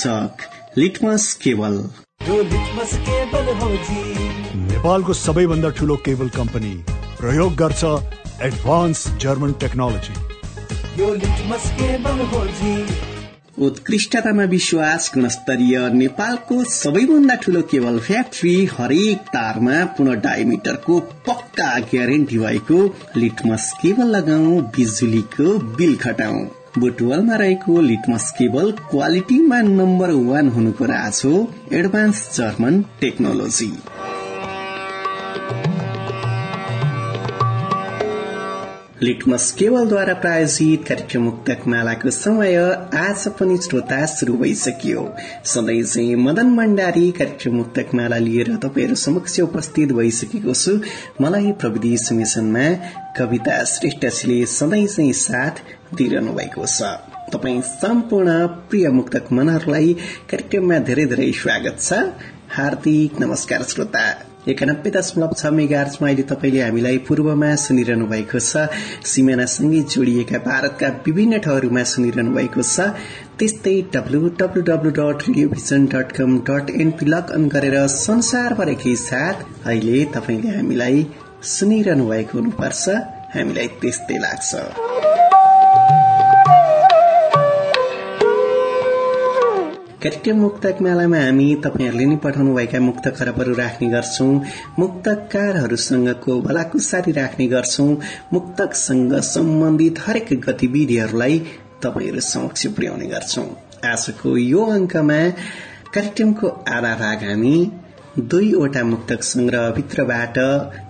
प्रायोजक Litmus cable नेपालको सबैभन्दा ठुलो केबल कम्पनी प्रयोग गर्छ एडभान्स जर्मन टेक्नोलोजी उत्कृष्टतामा विश्वास गुणस्तरीय नेपालको सबैभन्दा ठूलो केबल फ्याक्ट्री हरेक तारमा पुनः डायमिटरको पक्का ग्यारेन्टी भएको लिटमस केबल लगाऊ बिजुलीको बिल घटाऊ बुटवलमा रहेको लिटमस केबल क्वालिटीमा नम्बर वान हुनुको राज हो एडभान्स जर्मन टेक्नोलोजी। लिटमस केवलद्वारा प्रायोजित कार्यक्रम मुक्तक मालाको समय आज पनि श्रोता शुरू भइसक्यो। सधैँ चाहिँ मदन भण्डारी कार्यक्रम मुक्तक माला लिएर तपाईँहरू समक्ष उपस्थित भइसकेको छु। मलाई प्रविधि सुमेसनमा कविता श्रेष्ठजीले सधैँ चाहिँ साथ दिइरहनु भएको छ। तपाई सम्पूर्ण प्रिय मुक्तक मनहरूलाई कार्यक्रममा धेरै धेरै स्वागत छ। हार्दिक नमस्कार श्रोता। एकानब्बे दशमलव छ मेगार्चमा अहिले तपाईँले हामीलाई पूर्वमा सुनिरहनु भएको छ। सिमानासँगै जोडिएका भारतका विभिन्न ठाउँहरूमा सुनिरहनु भएको छ। त्यस्तै W W W dot Radio Vision dot com dot N P log on गरेर संसारभरिकै साथ अहिले तपाईँले हामीलाई सुनिरहनु भएको हुनुपर्छ। हामीलाई त्यस्तै लाग्छ। कार्यक्रम मुक्तक मेलामा हामी तपाईँहरूले नै पठाउनुभएका मुक्त खरबहरू राख्ने गर्छौं। मुक्तकारहरूसँगको भलाकुसारी राख्ने गर्छौं। मुक्तकसँग सम्बन्धित हरेक गतिविधिहरूलाई तपाईँहरू समक्ष पुर्याउने गर्छौं। आजको यो अंकमा कार्यक्रमको आधा भाग हामी दुईवटा मुक्तक संग्रहभित्रबाट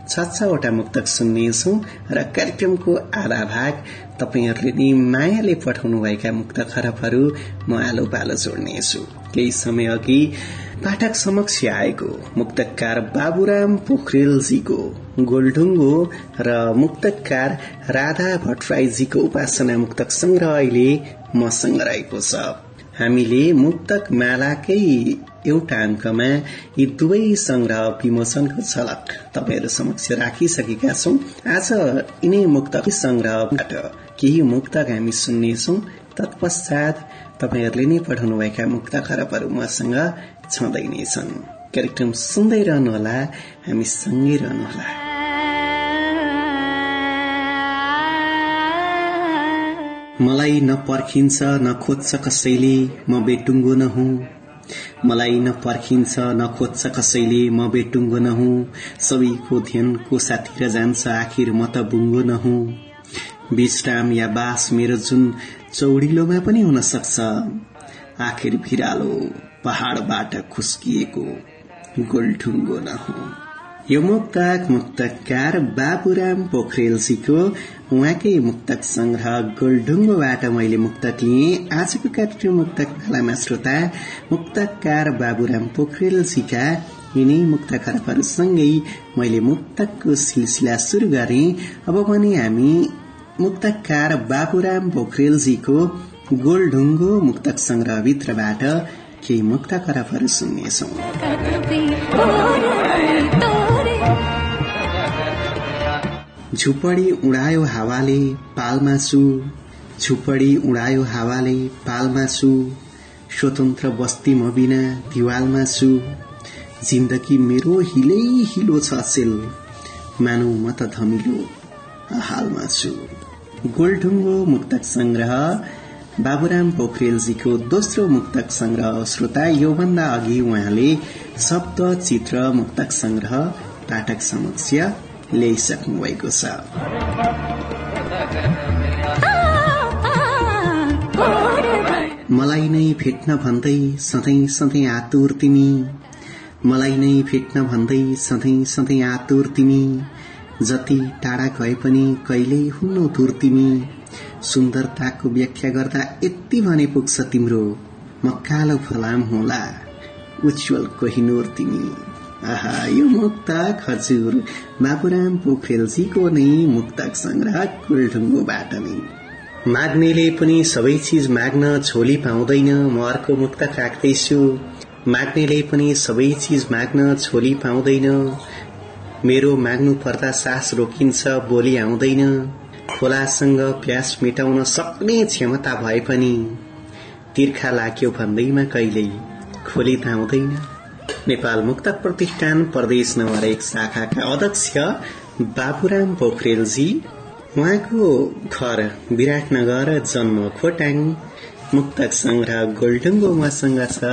छ छवटा मुक्तक सुन्नेछौ र कार्यक्रमको आधा भाग तपाईँहरूले नि मायाले पठाउनुभएका मुक्त खरबहरू म आलो पालो जोड्नेछु। केही समय अघि पाठक समक्ष आएको मुक्तकार बाबुराम पोखरेलजीको गोलढुङ्गो र मुक्तकार राधा भट्टराईजीको उपासना मुक्तक संग्रह अहिले मसँग रहेको छ। हामीले मुक्तक मालाकै एउटा अंकमा यी दुवै संग्रह विमोचनको झलक तपाईँहरू समक्ष राखिसकेका छौं। आज यिनै मुक्तक संग्रहबाट केही मुक्तक हामी सुन्नेछौ। तत्पश्चात तपाईँहरूले नै पठाउनुभएका मुक्त खरबहरू मसँग छँदै नै छन्। कार्यक्रम सुन्दै रहनुहोला हामी सँगै रहनुहोला। मलाई न पर्खिन्छ न खोज्छ कसैले म बेटुङ्गो न मलाई न पर्खिन्छ न खोज्छ कसैले म बेटुङ्गो न हुँ। सबैको ध्यान कोसातिर जान्छ आखिर म त बुङ्गो न हुँ विश्राम या बास मेरो जुन चौडिलोमा पनि हुन सक्छ आखिर भिरालो पहाड़बाट खुस्किएको गोलढुङ्गो न यो मुक्तक मुक्तकार बाबुराम पोखरेलजीको उहाँकै मुक्तक संग्रह गोलढुङ्गोबाट मैले मुक्तक लिएँ आजको कार्यक्रम मुक्तक मालामा श्रोता मुक्तकार बाबुराम पोखरेलजीका यिनै मुक्त खरबहरूसँगै मैले मुक्तकको सिलसिला शुरू गरे अब भने हामी मुक्तकार बाबुराम पोखरेलजीको गोलढुङ्गो मुक्तक संग्रहभित्रबाट केही मुक्त खरबहरू सुन्नेछौं झुपडी उडायो हावाले पालमा छु झुपडी उडायो हावाले पालमा छु स्वतन्त्र बस्ती म बिना दिवालमा छु जिन्दगी मेरो हिलै हिलो छ सेल मानौ म त धमिलो हालमा गोलढुङ्गो मुक्तक संग्रह। बाबुराम पोखरेलजीको दोस्रो मुक्तक संग्रह श्रोता योभन्दा अघि उहाँले शब्द चित्र मुक्तक संग्रह पाठक समक्ष ल्याइसक्नु भएको छ मलाई नै भेट्न भन्दै सधैँ सधैँ आतुर तिमी। मलाई नै भेट्न भन्दै सधैँ सधैँ आतुर तिमी। जति टाढा गए पनि कहिल्यै हुनु तुर तिमी। सुन्दरताको व्याख्या गर्दा यति भने पुग्छ तिम्रो। म कालो फलाम होला। उज्जवल कोहिनूर तिमी। आहा यो मुक्तक हजुर। बाबुराम पोखरेलजीको नै मुक्तक संग्रह कुलढुङ्गोबाट नै। माग्नेले पनि सबै चिज माग्न झोली पाउँदैन म अर्को मुक्तक राख्दैछु। माग्नेले पनि सबै चिज माग्न छोली पाउँदैन। मेरो माग्नु पर्दा सास रोकिन्छ बोली आउँदैन। खोलासँग प्यास मेटाउन सक्ने क्षमता भए पनि तिर्खा लाग्यो भन्दैमा कहिल्यै। खोली आउँदैन। नेपाल मुक्तक प्रतिष्ठान प्रदेश नम्बर एक शाखाका अध्यक्ष बाबुराम पोखरेलजी उहाँको घर विराटनगर जन्म खोटाङ। मुक्तक संग्रह गोल्डुङ्गो मसँग छ।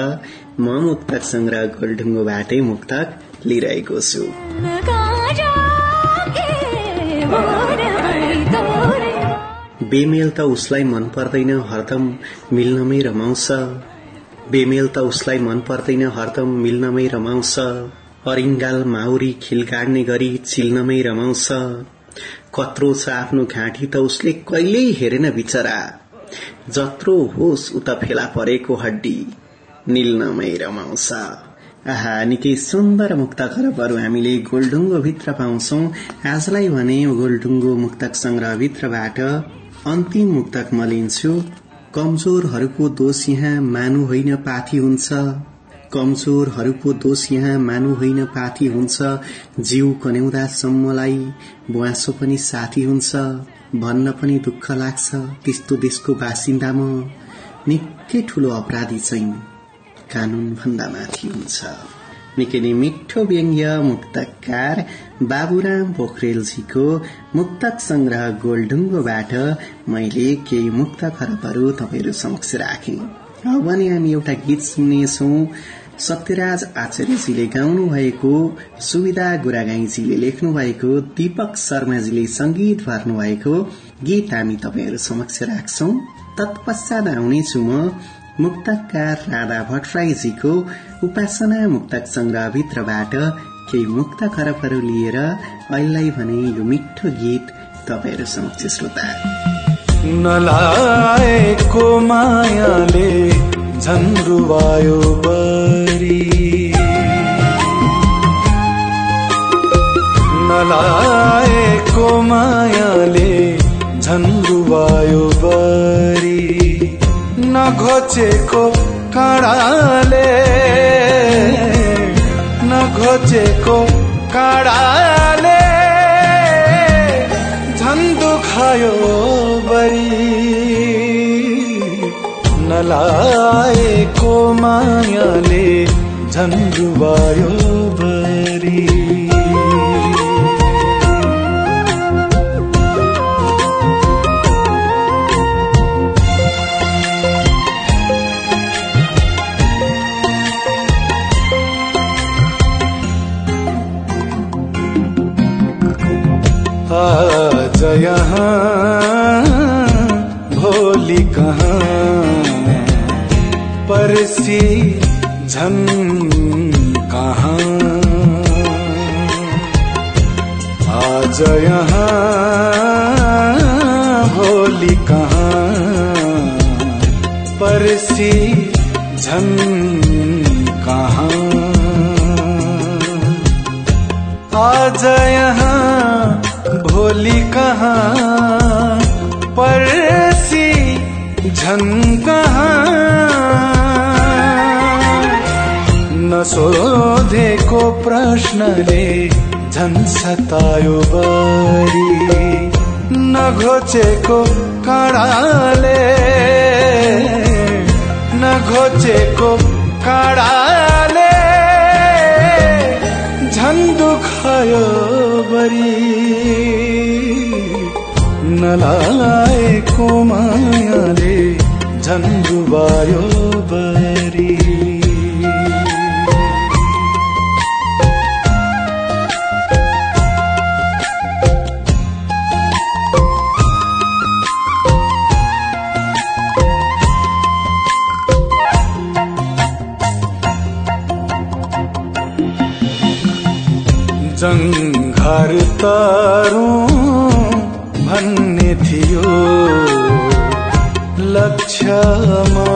म मुक्तक संग्रह गोल्डुङ्गोबाटै मुक्तक लिइरहेको छु। बेमेल त उसलाई मन पर्दैन हरदम मिल्नमै रमाउँछ। बेमेल त उसलाई मन पर्दैन हरदम मिल्नमै रमाउँछ। अरिङ्गाल माउरी खिल गाड्ने गरी चिल्नमै रमाउँछ। कत्रो छ आफ्नो घाँटी त उसले कहिल्यै हेरेन बिचरा। जत्रो होस् उता फेला परेको हड्डी निल्नमै रमाउँछ। आहा निकै सुन्दर मुक्त खरबहरू हामीले गोलढुङ्गो भित्र पाउँछौ। आजलाई भने गोलढुङ्गो मुक्तक संग्रहभित्रबाट अन्तिम मुक्तक म लिन्छु कमजोरहरूको दोष यहाँ मानु होइन पाथी हुन्छ। कमजोरहरूको दोष यहाँ मानु होइन पाथी हुन्छ। जीव कन्याउँदासम्मलाई बुवासो पनि साथी हुन्छ। भन्न पनि दुःख लाग्छ त्यस्तो देशको बासिन्दा म निकै ठूलो अपराधी चाहिँ कानून भन्दा माथि हुन्छ। निकै नै मिठो व्यङ्ग्य मुक्तकार बाबुराम पोखरेलजीको मुक्तक संग्रह गोलढुङ्गोबाट मैले केही मुक्त खरबहरू तपाईँहरू समक्ष राखे। भने हामी एउटा गीत सुन्नेछौ। सत्यराज आचार्यजीले गाउनु भएको सुविधा गुरागाईजीले लेख्नु भएको दीपक शर्माजीले संगीत भर्नु भएको गीत हामी तपाईँहरू समक्ष राख्छौ। तत्पश्चात आउनेछु म मुक्तकार राधा भट्टराईजीको उपासना मुक्तक संग्रहभित्रबाट केही मुक्त खरबहरू लिएर अहिले भने यो मिठो गीत तपाईँहरू समक्ष श्रोता। नलाएको मायाले झन्रुवायो बरी। नलाएको मायाले झन्रुवायो बरी। नघोचेको काँडाले नघोचेको काँडाले झन्डु खायो बरी। नलाएको मायाले झन्डुवायो बरी झन् नलाएको मायाले झन्डुबायो बरी। जङ्घर तारौँ लक्ष्यमा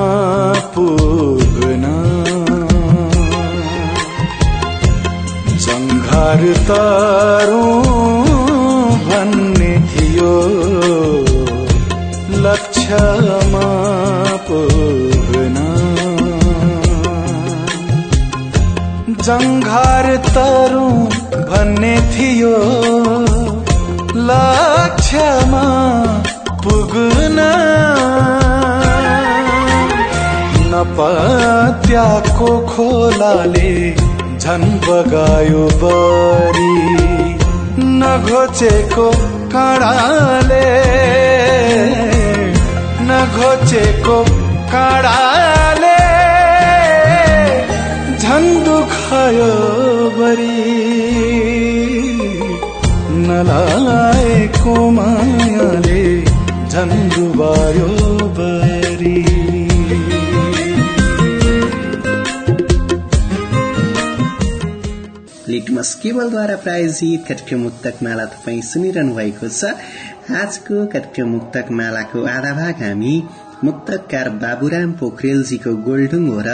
पुग्न। जङ्घर तारौँ भन्ने थियो। लक्ष्यमा पुग्न। जङ्घार तरौँ भन्ने थियो। लक्ष्यमा पुग्न। नपत्याको खोलाले झन बगायो बरी नघोचेको काँडाले नघोचेको काँडाले झन दुखायो बरी नलाएको मायाले केवलद्वारा प्रायोजित कार्यक्रम मुक्तक माला तपाईँ सुनिरहनु भएको छ। आजको कार्यक्रम मुक्तक मालाको आधा भाग हामी मुक्तकार बाबुराम पोखरेलजीको गोल्डुङ्गो र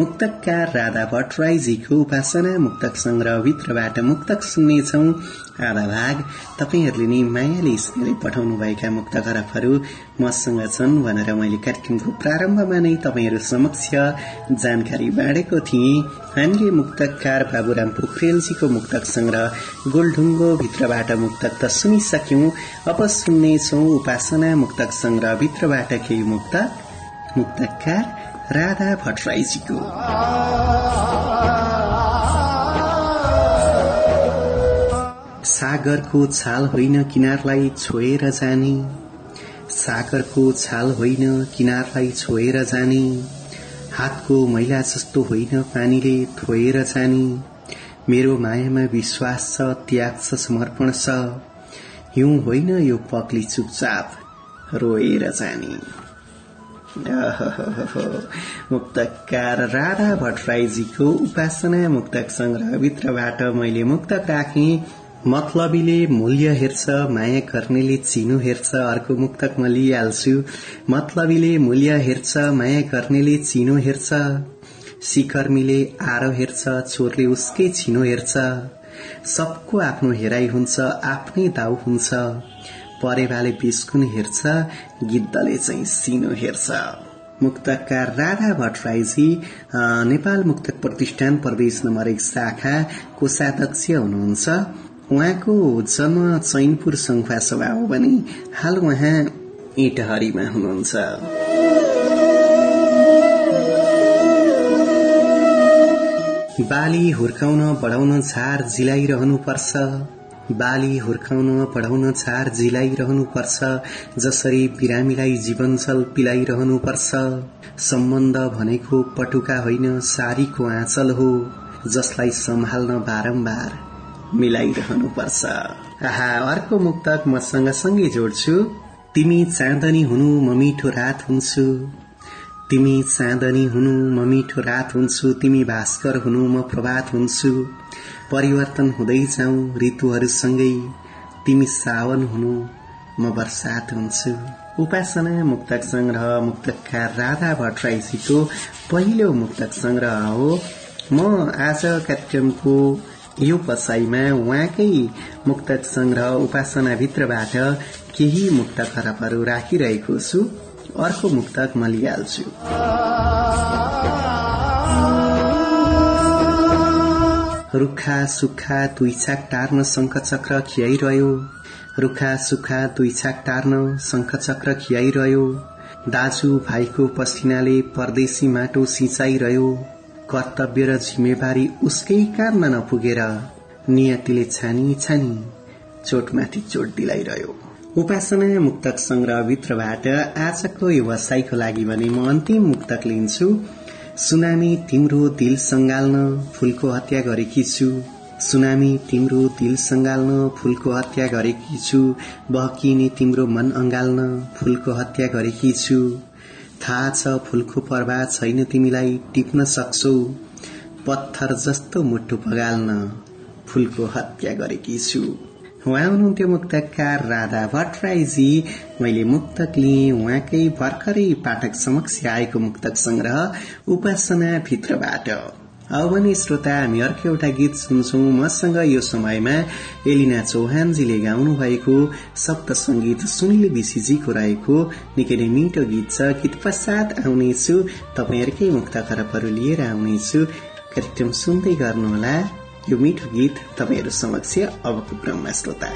मुक्तकार राधा भट्टराईजीको उपासना मुक्तक संग्रहभित्रबाट मुक्तक सुन्नेछौ। आधा भाग तपाईँहरूले नै मायाले स्नेहले पठाउनुभएका मुक्त खरबहरू मसँग छन् भनेर मैले कार्यक्रमको प्रारम्भमा नै तपाईँहरू समक्ष जानकारी बाँडेको थिएँ। हामीले मुक्तकार बाबुराम पोखरेलजीको मुक्तक संग्रह गोलढुङ्गो भित्रबाट मुक्तक त सुनिसक्यौं। अब सुन्नेछौ उपासना मुक्तक संग्रह भित्रबाट केही मुक्तक मुक्तकार राधा भट्टराईजीको। सागरको छाल होइन किनारलाई छोएर जाने। सागरको छाल होइन किनारलाई छोएर जाने। हातको मैला जस्तो होइन पानीले धोएर जाने। मेरो मायामा विश्वास छ त्याग छ समर्पण छ। हिउँ होइन यो पक्ली चुपचाप रोएर जाने। मुक्तकार राधा भट्टराईजीको उपासना मुक्तक संग्रहभित्रबाट मैले मुक्तक राखेँ मतलबीले मूल्य हेर्छ माया गर्नेले चिनो हेर्छ अर्को मुक्तक म लिइहाल्छु मतलबीले मूल्य हेर्छ माया गर्नेले चिनो हेर्छ सिकर्मीले आरो हेर्छ चोरले उसकै छिनो हेर्छ सबको आफ्नो हेराइ हुन्छ आफ्नै दाउ हुन्छ परेवाले बिस्कुन हेर्छ गिद्धले चाहिँ सिनो हेर्छ मुक्तकार राधा भट्टराईजी नेपाल मुक्तक प्रतिष्ठान प्रवेश नम्बर एक शाखा कोषाध्यक्ष हुनुहुन्छ उहाँको जन्म चैनपुर संखुवा सभा हो भने हाल उहाँ इटहरीमा हुनुहुन्छ। बाली हुर्काउन बढाउन झार जिलाइरहनुपर्छ बाली हुर्काउन बढाउन झार जिलाइरहनुपर्छ जसरी बिरामीलाई जीवनजल पिलाइरहनुपर्छ। सम्बन्ध भनेको पटुका होइन सारीको आँचल हो जसलाई सम्हाल्न बारम्बार मिलाइरहनुपर्छ। आहा अर्को मुक्तक म सँगसँगै जोड्छु। तिमी चाँदनी हुनु म मिठो रात हुन्छु। तिमी चाँदनी हुनु म मिठो रात हुन्छु। तिमी भास्कर हुनु म प्रभात हुन्छु। परिवर्तन हुँदै जाउँ ऋतुहरूसँगै। तिमी सावन हुनु म वर्षात हुन्छु। उपासना मुक्तक संग्रह मुक्तकार राधा भट्टराईजीको पहिलो मुक्तक संग्रह हो। म आज कार्यक्रमको यो बसाईमा उहाँकै मुक्तक संग्रह उपासनाभित्रबाट केही मुक्त खराबहरू राखिरहेको छु। अर्को मुक्तक म लिइहाल्छु। रुखा सुक्खा दुई छाक टार्न शङ्खचक्र खियाइरह्यो। रुखा सुक्खा दुई छाक टार्न शङ्खचक्र खियाइरह्यो। दाजु भाइको पसिनाले परदेशी माटो सिंचाइरह्यो। कर्तव्य र जिम्मेवारी उसकै काममा नपुगेर नियतिले छानी छानी चोटमाथि चोट दिलाइरह्यो। उपासना मुक्तक संग्रहभित्रबाट आजको व्यवसायको लागि भने म अन्तिम मुक्तक लिन्छु। सुनामी तिम्रो दिल संगाल्न फूलको हत्या गरेकी छु। सुनामी तिम्रो दिल संगाल्न फूलको हत्या गरेकी छु। बहकिने तिम्रो मन अंगाल्न फूलको हत्या गरेकी छु। थाहा छ फूलको प्रभाव छैन तिमीलाई टिप्न सक्छौ। पत्थर जस्तो मुटु पगाल्न फूलको हत्या गरेकी छु उहाँ हुनुहुन्थ्यो मुक्तकार राधा भट्टराईजी। मैले मुक्तक लिएँ उहाँकै भर्खरै पाठक समक्ष आएको मुक्तक संग्रह उपासना भित्रबाट अब भने श्रोता हामी अर्को एउटा गीत सुन्छौ। मसँग यो समयमा एलिना चौहानजीले गाउनु भएको सप्त संगीत सुनिले विशीजीको रहेको निकै नै मिठो गीत छ। गीत पश्चात आउनेछु। तपाईँहरूकै मुक्त खरबहरू लिएर आउनेछु। कार्यक्रम सुन्दै गर्नुहोला। यो मिठो गीत तपाईँहरू समक्ष अबको क्रममा श्रोता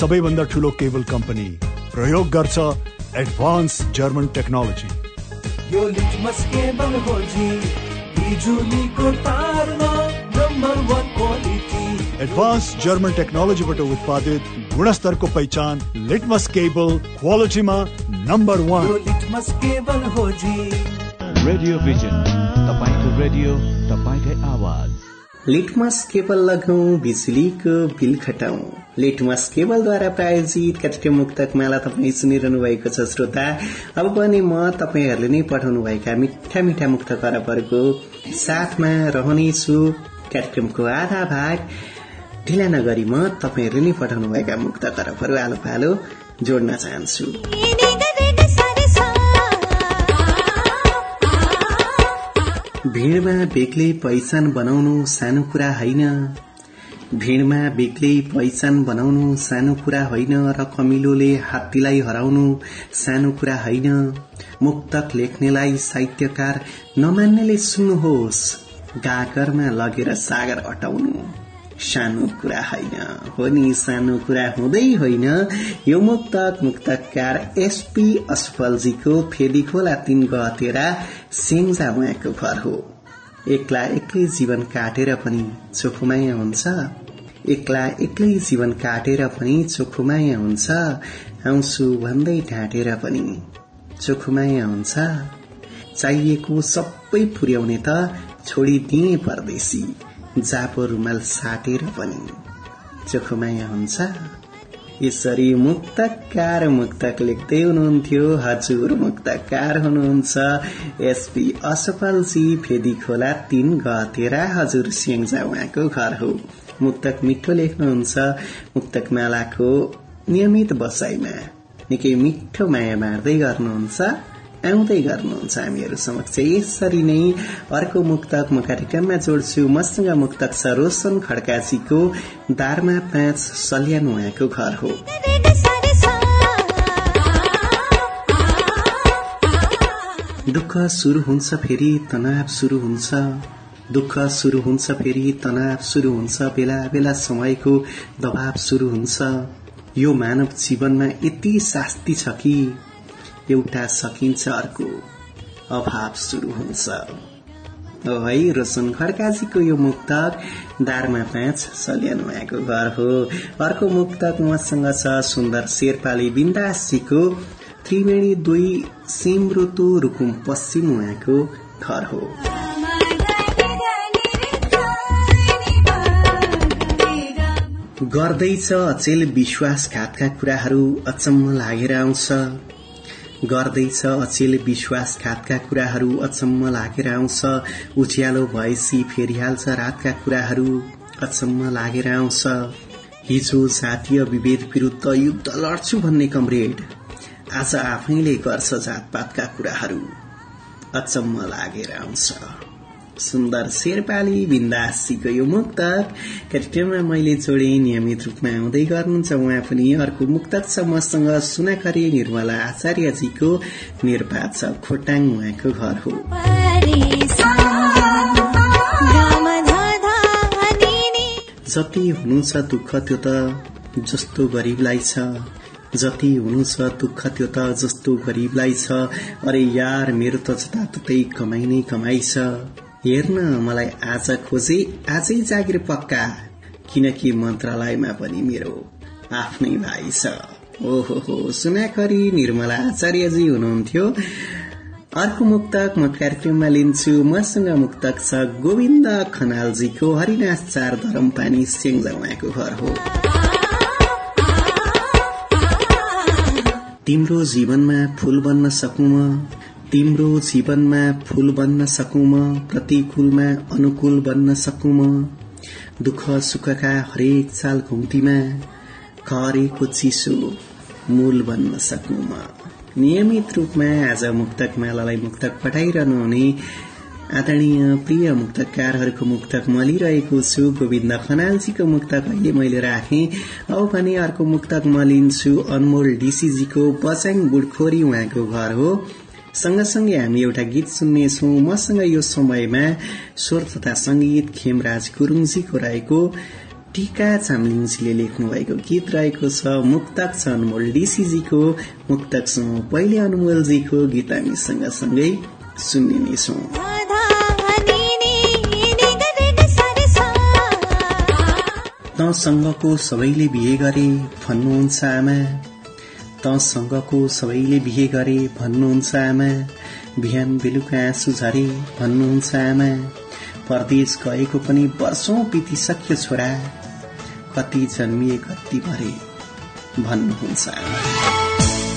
सबैभन्दा ठुलो केबल कम्पनी प्रयोग गर्छ एडभान्स जर्मन टेक्नोलोजी। यो लिटमस केबल हो जी बिजुलीको तारमा number one quality advance German टेक्नोलोजीबाट उत्पादित गुणस्तरको पहिचान लिटमस केबल क्वालिटीमा नम्बर यो वान लिटमस केबल हो जी रेडियो भिजन तपाईँको रेडियो तपाईँकै आवाज। लिटमस केबल लगाऊ बिजुलीको बिल घटाउ लिटमस केबलद्वारा प्रायोजित कार्यक्रम मुक्तक माला तपाईँ सुनिरहनु भएको छ श्रोता। अब पनि म तपाईँहरूले नै पठाउनु भएका मिठा मिठा मुक्त करपहरूको साथमा रहनेछु। कार्यक्रमको आधा भाग ढिला नगरी म तपाईँहरूले नै पठाउनु भएका मुक्त करपहरू आलो पालो जोड्न चाहन्छु। भीड़मा बेग्लै पहिचान बनाउनु सानो कुरा होइन। भीड़मा बेग्लै पहिचान बनाउनु सानो कुरा होइन र कमिलोले हात्तीलाई हराउनु सानो कुरा होइन। मुक्तक लेख्नेलाई साहित्यकार नमान्नेले सुन्नुहोस्। गागरमा लगेर सागर अटाउनु सानो कुरा होइन। हो नि सानो कुरा हुँदै होइन। यो मुक्तक मुक्तकार एसपी असफलजीको फेदी खोला तीन गतेरा सेङ्जा उहाँको घर हो। एक्ला एक्लै जीवन काटेर पनि चोखुमाया हुन्छ। एक्ला एक्लै जीवन काटेर पनि चोखुमाया हुन्छ। आउँछु भन्दै ढाँटेर पनि चोखुमाया हुन्छ। चाहिएको सबै पुर्याउने त छोडिदिए परदेशी। जापो रुमाल साटेर पनि चोखुमाया हुन्छ। यसरी मुक्तकार मुक्तक लेख्दै हुनुहुन्थ्यो हजुर मुक्तकार हुनुहुन्छ। एसपी असफलजी फेदी खोला तीन गतेरा हजुर सिङ्जा उहाँको घर हो। मुक्तक मिठो लेख्नुहुन्छ। मुक्तक मालाको नियमित बसाइमा निकै मिठो माया बाँड्दै गर्नुहुन्छ। आउँदै गर्नुहुन्छ। हामीहरू समक्ष यसरी नै अर्को मुक्तक म कार्यक्रममा जोड्छु। मसँग मुक्तक छ रोशन खड्काजीको दारमा पाँच सल्यान उहाँको घर हो। दुःख सुरु हुन्छ फेरि तनाव सुरु हुन्छ। दुःख सुरु हुन्छ फेरि तनाव सुरु हुन्छ। बेला बेला समयको दबाव सुरु हुन्छ। यो मानव जीवनमा यति शास्ति छ कि एउटा सकिन्छ अर्को अभाव सुरु हुन्छ। है रोशन खड्काजीको यो मुक्तक दारमा पाँच सल्यान घर हो। अर्को मुक्तक उहाँसँग छ सुन्दर शेर्पाली बिन्दासजीको त्रिवेणी दुई सिमरुतु रुकुम पश्चिम उहाँको घर हो। गर्दैछ अचेल विश्वासघातका कुराहरू अचम्म लागेर आउँछ। गर्दैछ। अचेल विश्वासघातका कुराहरू अचम्म लागेर आउँछ। उज्यालो भएपछि फेरिहाल्छ रातका कुराहरू अचम्म लागेर आउँछ। हिजो जातीय विभेद विरूद्ध युद्ध लड्छु भन्ने कमरेड आज आफैले गर्छ जातपातका कुराहरू अचम्म लागेर आउँछ। सुन्दर शेर्पाली बिन्दासीको यो मुक्तक कार्यक्रममा मैले जोडे नियमित रूपमा आउँदै गर्नुहुन्छ। उहाँ पनि अर्को मुक्तक छ मसँग सुनाखरी निर्मला आचार्यजीको निर्वात छ। खोटाङ उहाँको घर हो। जति हुनु छ दुःख त्यो त जस्तो गरीबलाई छ। जति हुनु छ दुःख त्यो त जस्तो गरीबलाई छ। अरे यार मेरो त जताततै कमाइ नै कमाइ छ। हेर्न मलाई आज खोजे आजै जागिर पक्का किनकि मन्त्रालयमा पनि मेरो आफ्नै भाइ छ। ओहो हो सुनाखरी निर्मला आचार्यजी हुनुहुन्थ्यो। अर्को मुक्तक म कार्यक्रममा लिन्छु मसँग मुक्तक छ गोविन्द खनालजीको हरिनाथ चार धरम पानी सेङ्जा उहाँको घर हो। तिम्रो जीवनमा फूल बन्न सकूँ म? तिम्रो जीवनमा फूल बन्न सकूँ म प्रतिकूलमा अनुकूल बन्न सकूँ म दुःख सुखका हरेक चाल घुम्तीमा खरेको चिसो मूल बन्न सकूँ म नियमित रूपमा आज मुक्तक मालालाई मुक्तक पठाइरहनु हुने आदरणीय प्रिय मुक्तकारहरूको मुक्तक म लिइरहेको छु गोविन्द खनालजीको मुक्तक अहिले मैले राखे। अब भने अर्को मुक्तक म लिन्छु अनमोल डीसीजीको बचाङ बुढखोरी उहाँको घर हो। सँगसँगै हामी एउटा गीत सुन्नेछौ। मसँग यो समयमा स्वर तथा संगीत खेमराज गुरुङजीको रहेको टीका चामलिङजीले लेख्नु भएको गीत रहेको छ मुक्तक छ अनमोल डीसीजीको मुक्तक पहिले अनमोलजीको गीत हामी सँगसँगै सुन्ने नै छौं तसँगको सबैले बिहे गरे भन्नुहुन्छ आमा। तसँगको सबैले बिहे गरे भन्नुहुन्छ आमा। बिहान बेलुका आँसु झरे भन्नुहुन्छ आमा। परदेश गएको पनि वर्षौं बितिसक्यो छोरा। कति जन्मिए कति भरे भन्नुहुन्छ आमा।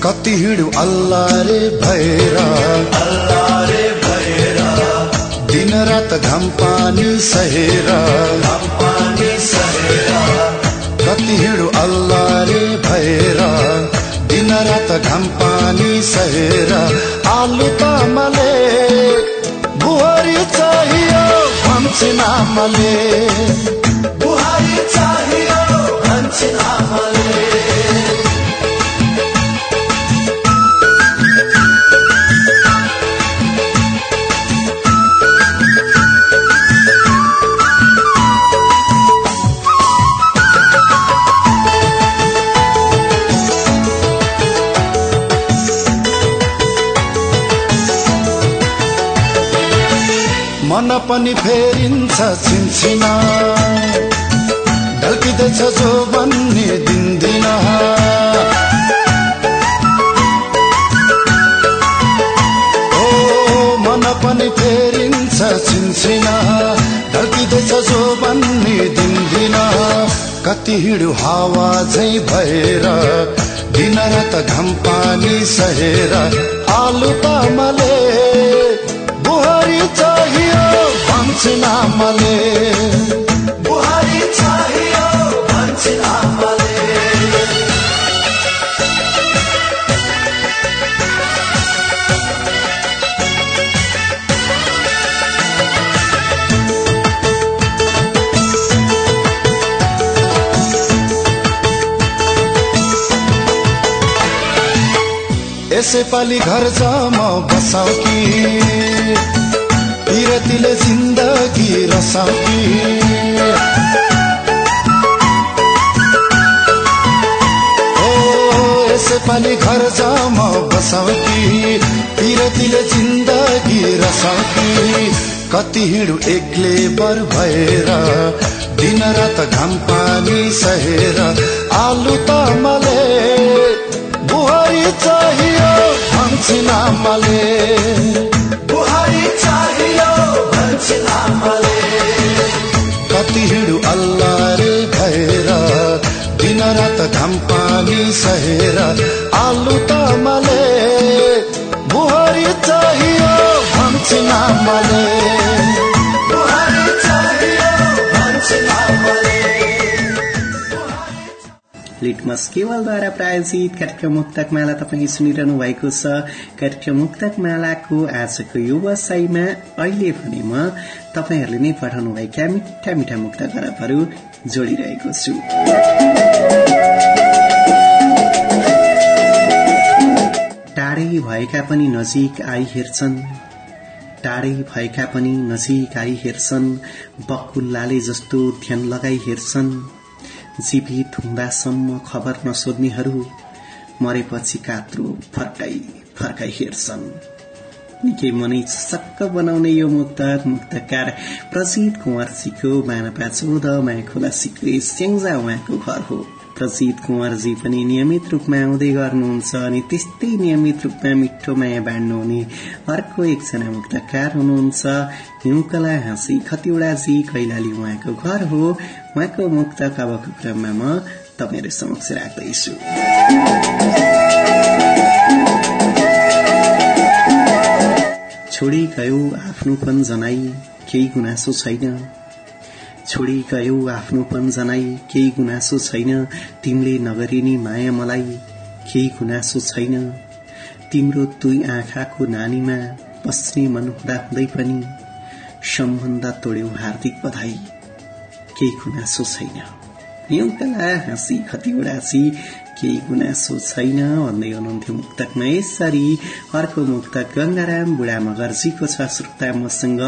कति हिँडु अल्लाह रे भएर। दिन रात घाम पानी सहेर। कति हिँडु अल्लाह रे भएर। दिन रात घाम पानी सहेर आलु तामाले बुहारी चाहियो भन्छन् आमाले बुहारी चाहियो भन्छन् आमाले पनि फेरिन्छ छिनछिना। ढल्किँदैछ जो भन्ने दिन्दिन। ओ मन पनि फेरिन्छ छिनछिना। ढल्किँदैछ जो भन्ने दिन्दिन। कति हिँडु हावा झै भएर दिन रात घाम पानी सहेर आलु तामाले भन्छन् आमाले बुहारी चाहियो भन्छन् आमाले यसै पालि घर जाम बसाउ कि। पिरतीले जिन्दगी रसाउ कि ओ यसै पालि घर जाम बसाउ कि पिरतीले जिन्दगी रसाउ कि कति हिँडु एक्ले बर भएर दिन रात घाम पानी सहेर आलु तामाले बुहारी चाहियो आमाले। बुहारी चाहियो। कति हिँडु अल्लाह रे भएर दिन रात घाम पानी सहेर आलु तामाले बुहारी चाहियो भन्छन् आमाले लिटमस केवलद्वारा प्रायोजित कार्यक्रम मुक्तक माला तपाईँ सुनिरहनु भएको छ। कार्यक्रम मुक्तक मालाको आजको यो वसाईमा अहिले भने म तपाईँहरूले नै पठाउनुभएका मिठा मिठा मुक्त खराबहरू जोडिरहेको छु। टाढै भएका पनि नजिक आई हेर्छन् टाढै भएका पनि नजिक आई हेर्छन् बकुल्लाले जस्तो ध्यान लगाई हेर्छन् जीवित हुँदासम्म खबर नसोध्नेहरू मरेपछि कात्रो फर्काई फर्काई हेर्छन्। निकै मनै सक्क बनाउने यो मुक्तक मुक्तकार प्रसिद्ध कुँवरजीको मानपा चौध माया खोला सिक्रे स्याङ्जा उहाँको घर हो। प्रसिद्ध कुँवरजी पनि नियमित रूपमा आउँदै गर्नुहुन्छ अनि त्यस्तै नियमित रूपमा मिठो माया बाँड्नुहुने अर्को एकजना मुक्तकार हुनुहुन्छ। हिउँकला हाँसी खतिवड़ाजी कैलाली उहाँको घर हो। उहाँको मुक्तक अबको क्रममा म तपाईँहरू समक्ष राख्दैछु। छोडी गयो आफ्नोपन जनाई केही गुनासो छैन। छोडी गयो आफ्नोपन जनाई केही गुनासो छैन। तिमीले नगरिनी माया मलाई। केही गुनासो छैन। तिम्रो दुई आँखाको नानीमा बस्ने मन हुँदा हुँदै पनि सम्बन्ध तोड्यौ हार्दिक बधाई। केही गुनासो छैन। न्यौकला हाँसी केही गुनासो छैन भन्दै हुनुहुन्थ्यो मुक्तकमा यसरी अर्को मुक्तक गंगाराम बुढा मगर्जीको छ श्रोता मसँग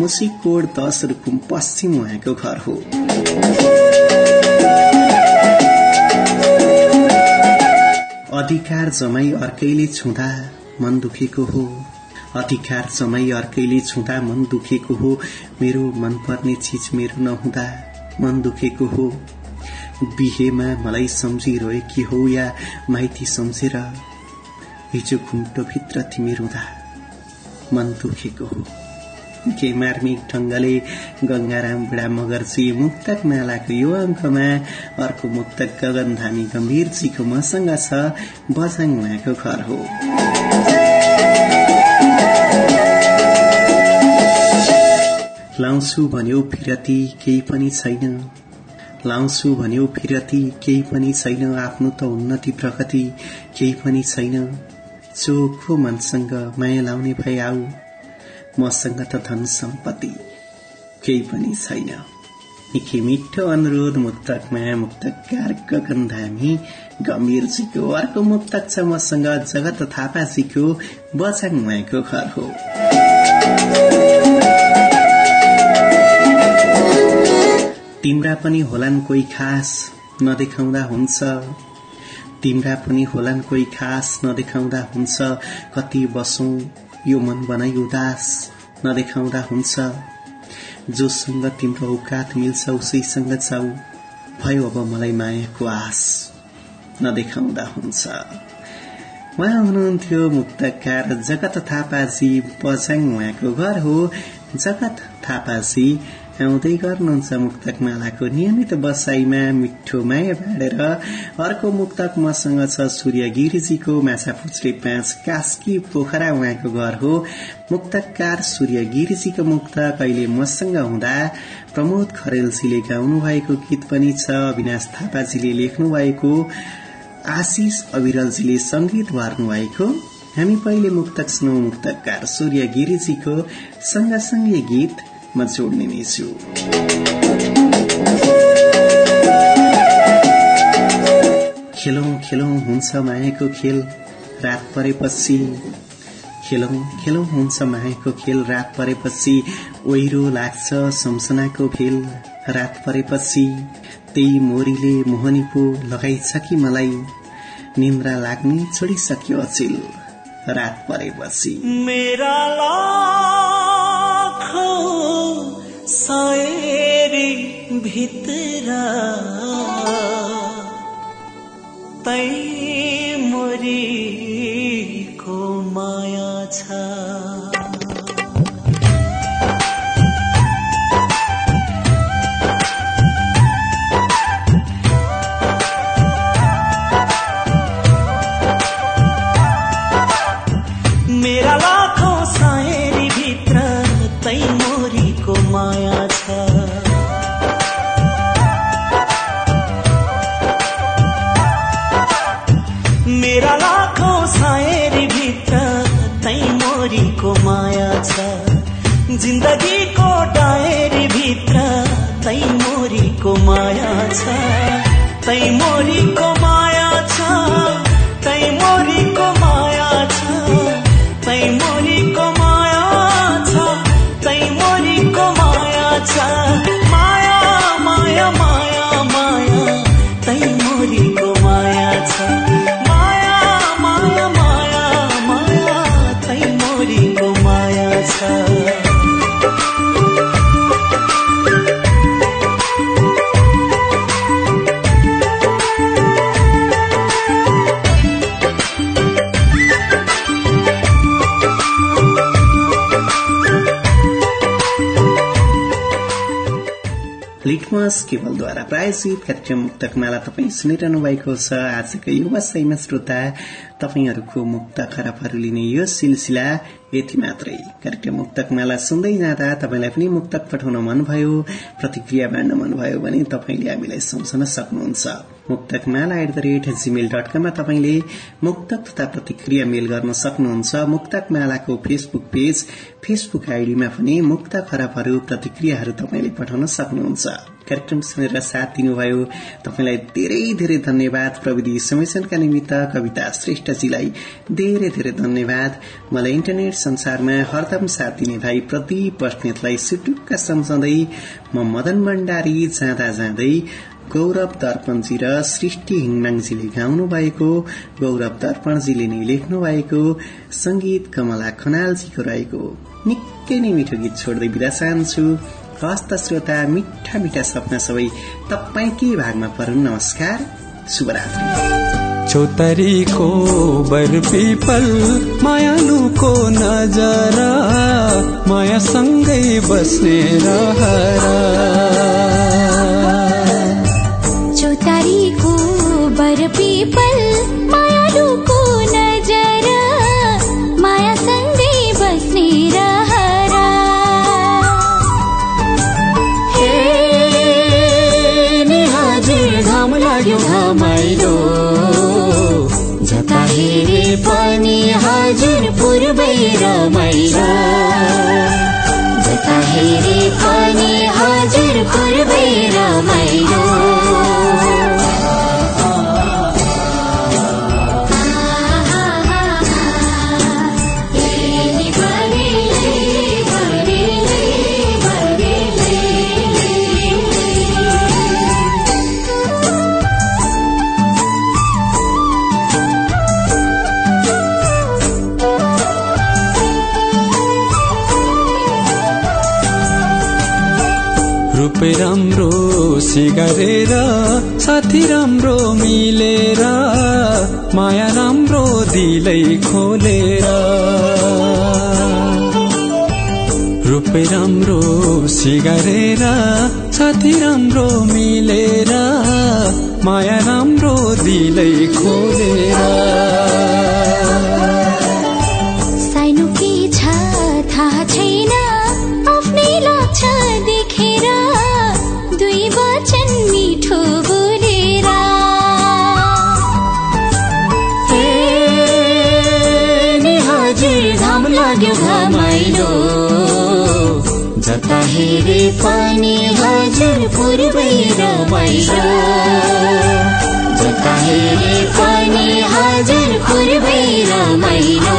मुसिकोड दश रुकुम पश्चिम उहाँको घर हो। अधिकार जमाई अर्कैले छुँदा मन दुखेको हो। अधिकार जमाई अर्कैले छुँदा मन दुखेको हो। मेरो मनपर्ने चिज मेरो नहुँदा मन दुखेको हो। बिहेमा मलाई सम्झिरहे कि हो या माइती सम्झेर? हिजो घुम्टोभित्र तिमी रुँदा। मन दुखेको हो। के मार्मिक ढंगले गंगाराम बुढा मगर्जी मुक्तक मालाको यो अङ्कमा अर्को मुक्तक गगन धामी गम्भीरजीको मसँग छ बझाङ उहाँको घर हो। लाउँछु भन्यो फिरती केही पनि छैन। लाउँछु भन्यो फिरती केही पनि छैन आफ्नो त उन्नति प्रगति केही पनि छैन। चोखो मनसँग माया लाउने भए आऊ मसँग त धन सम्पत्ति केही पनि छैन। निकै मिठो अनुरोध मुक्तकमा मुक्तकार गगन धामी गम्भीरजीको अर्को मुक्तक छ मसँग जगत थापाजीको बचाङ उहाँको घर हो। तिम्रा पनि होलान् कोही खास नदेखाउँदा हुन्छ। तिम्रा पनि होलान् कोही खास नदेखाउँदा हुन्छ। कति बसौं यो मन बनाइ उदास नदेखाउँदा हुन्छ। जोसँग तिम्रो औकात मिल्छ उसैसँग जाऊ भयो अब मलाई मायाको आस नदेखाउँदा हुन्छ। उहाँ हुनुहुन्थ्यो मुक्तकार जगत थापाजी बझाङ उहाँको घर हो। जगत थापाजी आउँदै गर्नुहुन्छ मुक्तक मालाको नियमित बसाईमा मिठो माया बाँडेर। अर्को मुक्तक मसँग छ सूर्य गिरिजीको माछा पुछ्रे पाँच कास्की पोखरा उहाँको घर हो। मुक्तकार सूर्य गिरिजीको मुक्तक अहिले मसँग हुँदा प्रमोद खरेलजीले गाउनु भएको गीत पनि छ। अविनाश थापाजीले लेख्नु भएको आशिष अविरलजीले संगीत वार्नु भएको हामी पहिले मुक्तक सुनौ मुक्तकार सूर्य गिरिजीको सँगसँगै गीत। म जोड्ने नै छु खेलौं खेलौं हुन्छ मायाको खेल रात परेपछि खेलौं खेलौं हुन्छ मायाको खेल रात परेपछि ओहिरो लाग्छ सम्सनाको फेल रात परेपछि त्यही मोरीले मोहनी पो लगाइछ कि मलाई निन्द्रा लाग्ने छोडिसक्यो अचिल रात परेपछि मेरा सायरी भित्र। तै मोरीको माया छ। लिटमस केवलद्वारा प्रायोजित कार्यक्रम मुक्तकमाला तपाईँ सुनिरहनु भएको छ। आजको युवा सैमा श्रोता तपाईँहरूको मुक्त खराबहरू लिने यो सिलसिला यति मात्रै। कार्यक्रम मुक्तकमाला सुन्दै जाँदा तपाईँलाई पनि मुक्तक पठाउन मनभयो प्रतिक्रिया बाँड्न मनभयो भने तपाईँले हामीलाई सम्झन सक्नुहुन्छ। Muktakmala at the rate Gmail dot कममा तपाईँले मुक्तक तथा प्रतिक्रिया मेल गर्न सक्नुहुन्छ। मुक्तकमालाको फेसबुक पेज फेसबुक आइडीमा पनि मुक्त खराबहरू प्रतिक्रियाहरू तपाईँले पठाउन सक्नुहुन्छ। कार्यक्रम सुनेर साथ दिनुभयो। तपाईँलाई धेरै धेरै धन्यवाद। प्रविधि संवेशनका निमित्त कविता श्रेष्ठजीलाई धेरै धेरै धन्यवाद। मलाई इन्टरनेट संसारमा हरदम साथ दिने भाइ प्रदीप बस्नेतलाई सुटुक्क सम्झाउँदै म मदन भण्डारी जाँदा जाँदै गौरव दर्पणजी र सृष्टि हिङमाङजीले गाउनु भएको गौरव दर्पणजीले नै लेख्नु भएको संगीत कमला खनालजीको रहेको। निकै नै मिठो गीत छोड्दै बिदा चाहन्छु हस्त श्रोता मिठा मिठा सपना सबै तपाईँकै भागमा परुन्। नमस्कार शुभरात्रि। चौतरीको बर पिपल मायालुको नजरा मायासँगै बस्ने रहरा। घमाइलो जता हेरे पनि हजुर पूर्वै रमाइलो। जता हेरे पनि हजुर पूर्वै रमाइलो। राम्रो सिगारेर साथी राम्रो मिलेर माया राम्रो दिलै खोलेर। रूपै राम्रो सिगारेर साथी राम्रो मिलेर माया राम्रो दिलै खोलेर। घमाइलो जता हेरे पनि हजुर पूर्वै रमाइलो जता हेरे पनि हजुर पूर्वै रमाइलो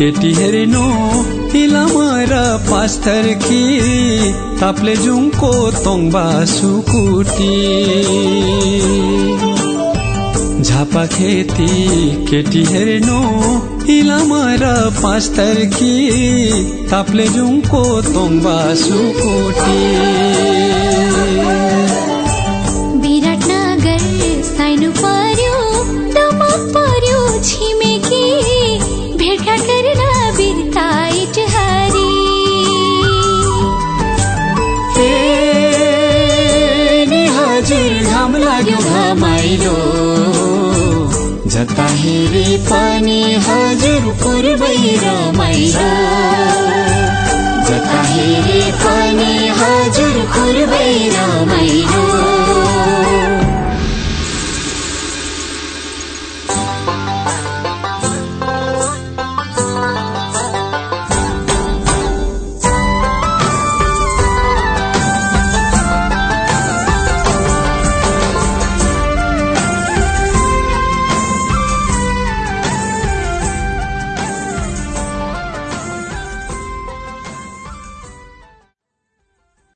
केटी हेर्नु इलामा र पास्तर कि ताप्ले जुङको तोङबा सुकुटी। झापा खेती केटी हेर्नु इलामा र पास्तर कि ताप्ले जुङको तोङबा सुकुटी। घमाइलो जता हेरे पनि हजुर पूर्वै रमाइलो। जता हेरे पनि हजुर पूर्वै